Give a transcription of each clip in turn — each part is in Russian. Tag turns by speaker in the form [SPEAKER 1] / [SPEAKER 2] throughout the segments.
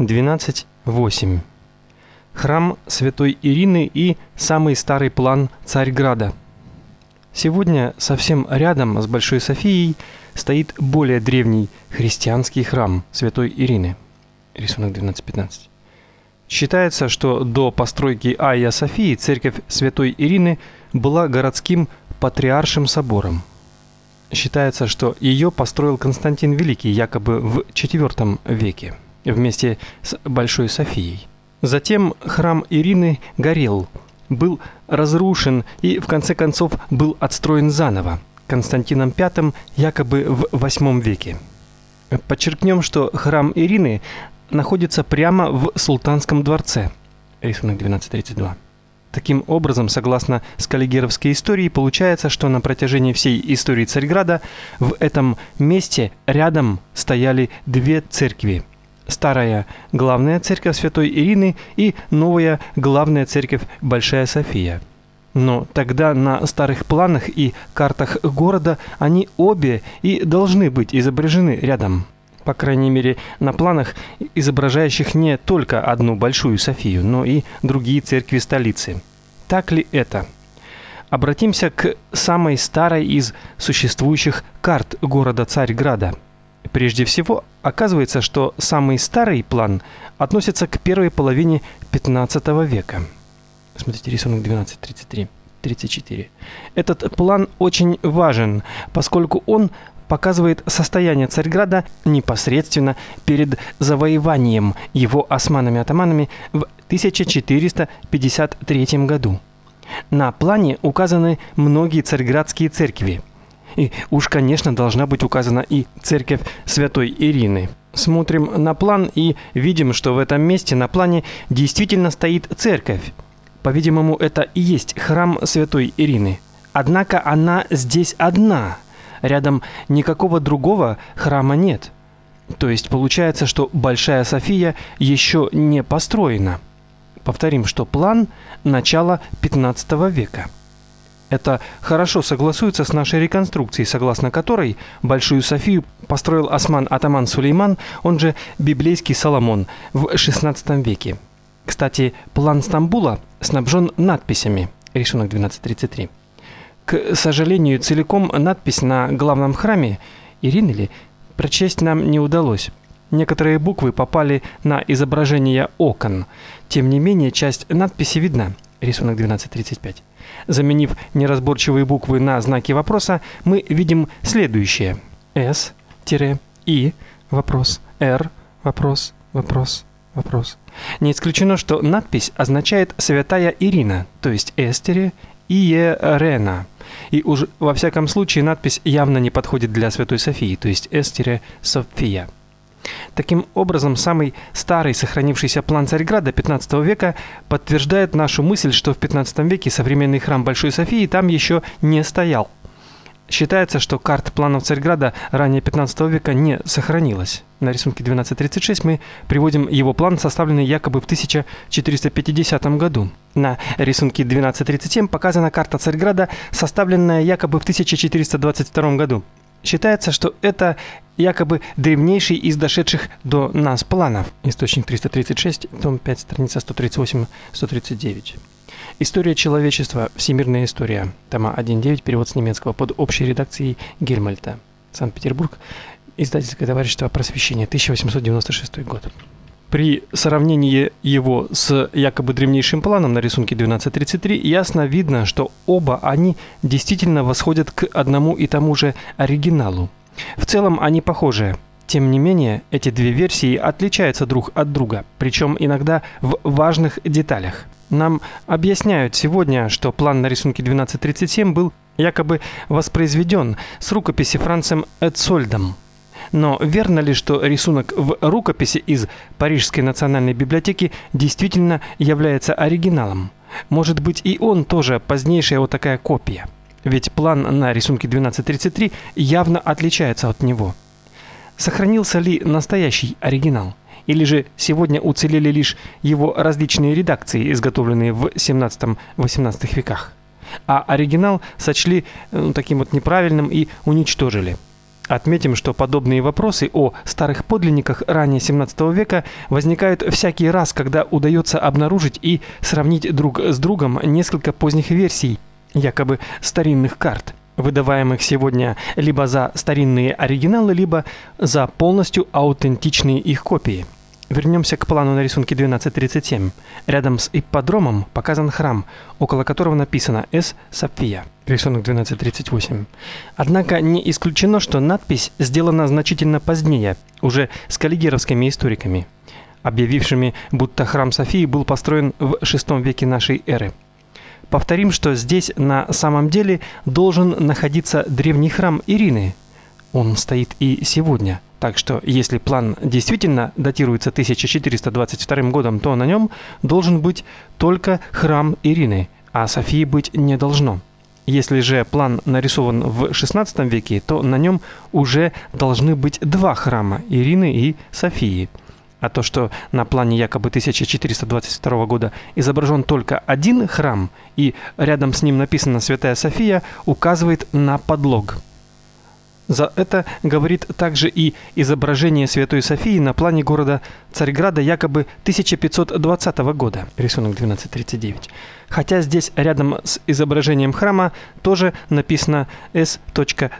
[SPEAKER 1] 12.8. Храм Святой Ирины и самый старый план Царьграда. Сегодня совсем рядом с Большой Софией стоит более древний христианский храм Святой Ирины. Рисунок 12.15. Считается, что до постройки Айя Софии церковь Святой Ирины была городским патриаршим собором. Считается, что ее построил Константин Великий якобы в IV веке вместе с Большой Софией. Затем храм Ирины горел, был разрушен и в конце концов был отстроен заново Константином V якобы в VIII веке. Подчеркнем, что храм Ирины находится прямо в султанском дворце. Рисунок 1232. Таким образом, согласно скаллигеровской истории, получается, что на протяжении всей истории Царьграда в этом месте рядом стояли две церкви старая главная церковь Святой Ирины и новая главная церковь Большая София. Но тогда на старых планах и картах города они обе и должны быть изображены рядом. По крайней мере, на планах, изображающих не только одну Большую Софию, но и другие церкви столицы. Так ли это? Обратимся к самой старой из существующих карт города Царьграда – Прежде всего, оказывается, что самый старый план относится к первой половине 15 века. Смотрите рисунок 1233. 34. Этот план очень важен, поскольку он показывает состояние Царьграда непосредственно перед завоеванием его османами-атаманами в 1453 году. На плане указаны многие царьградские церкви – и уж, конечно, должна быть указана и церковь Святой Ирины. Смотрим на план и видим, что в этом месте на плане действительно стоит церковь. По-видимому, это и есть храм Святой Ирины. Однако она здесь одна. Рядом никакого другого храма нет. То есть получается, что Большая София еще не построена. Повторим, что план начала 15 века. Это хорошо согласуется с нашей реконструкцией, согласно которой Большую Софию построил осман атаман Сулейман, он же библейский Соломон, в XVI веке. Кстати, план Стамбула снабжен надписями. Рисунок 1233. К сожалению, целиком надпись на главном храме Иринели прочесть нам не удалось. Некоторые буквы попали на изображение окон. Тем не менее, часть надписи видна. Рисунок 1235. Заменив неразборчивые буквы на знаки вопроса, мы видим следующее: S И вопрос, R вопрос, вопрос, вопрос. Не исключено, что надпись означает Святая Ирина, то есть Эстере Иерена. И уж во всяком случае надпись явно не подходит для Святой Софии, то есть Эстере София. Таким образом, самый старый сохранившийся план Царьграда XV века подтверждает нашу мысль, что в XV веке современный храм Большой Софии там еще не стоял. Считается, что карт планов Царьграда ранее 15 века не сохранилось. На рисунке 1236 мы приводим его план, составленный якобы в 1450 году. На рисунке 1237 показана карта Царьграда, составленная якобы в 1422 году. Считается, что это якобы древнейший из дошедших до нас планов. Источник 336, том 5, страница 138-139. История человечества. Всемирная история. Тома 1.9. Перевод с немецкого под общей редакцией Гельмальта. Санкт-Петербург. Издательское товарищество Просвещение. 1896 год. При сравнении его с якобы древнейшим планом на рисунке 1233 ясно видно, что оба они действительно восходят к одному и тому же оригиналу. В целом они похожи. Тем не менее, эти две версии отличаются друг от друга, причем иногда в важных деталях. Нам объясняют сегодня, что план на рисунке 1237 был якобы воспроизведен с рукописи Францем Эцольдом. Но верно ли, что рисунок в рукописи из Парижской национальной библиотеки действительно является оригиналом? Может быть, и он тоже позднейшая вот такая копия? Ведь план на рисунке 1233 явно отличается от него. Сохранился ли настоящий оригинал? Или же сегодня уцелели лишь его различные редакции, изготовленные в 17-18 веках? А оригинал сочли ну, таким вот неправильным и уничтожили. Отметим, что подобные вопросы о старых подлинниках ранее 17 века возникают всякий раз, когда удается обнаружить и сравнить друг с другом несколько поздних версий якобы старинных карт, выдаваемых сегодня либо за старинные оригиналы, либо за полностью аутентичные их копии. Вернемся к плану на рисунке 1237. Рядом с ипподромом показан храм, около которого написано С София. Рисунок 1238. Однако не исключено, что надпись сделана значительно позднее, уже с каллигеровскими историками, объявившими, будто храм Софии был построен в VI веке нашей эры. Повторим, что здесь на самом деле должен находиться древний храм Ирины. Он стоит и сегодня. Так что, если план действительно датируется 1422 годом, то на нем должен быть только храм Ирины, а Софии быть не должно. Если же план нарисован в XVI веке, то на нем уже должны быть два храма Ирины и Софии. А то, что на плане якобы 1422 года изображен только один храм и рядом с ним написано Святая София, указывает на подлог. За это говорит также и изображение Святой Софии на плане города Царьграда якобы 1520 года, рисунок 1239. Хотя здесь рядом с изображением храма тоже написано.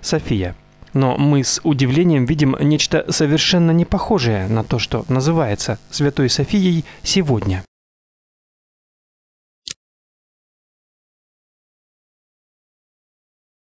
[SPEAKER 1] София. Но мы с удивлением видим нечто совершенно не похожее на то, что называется Святой Софией сегодня.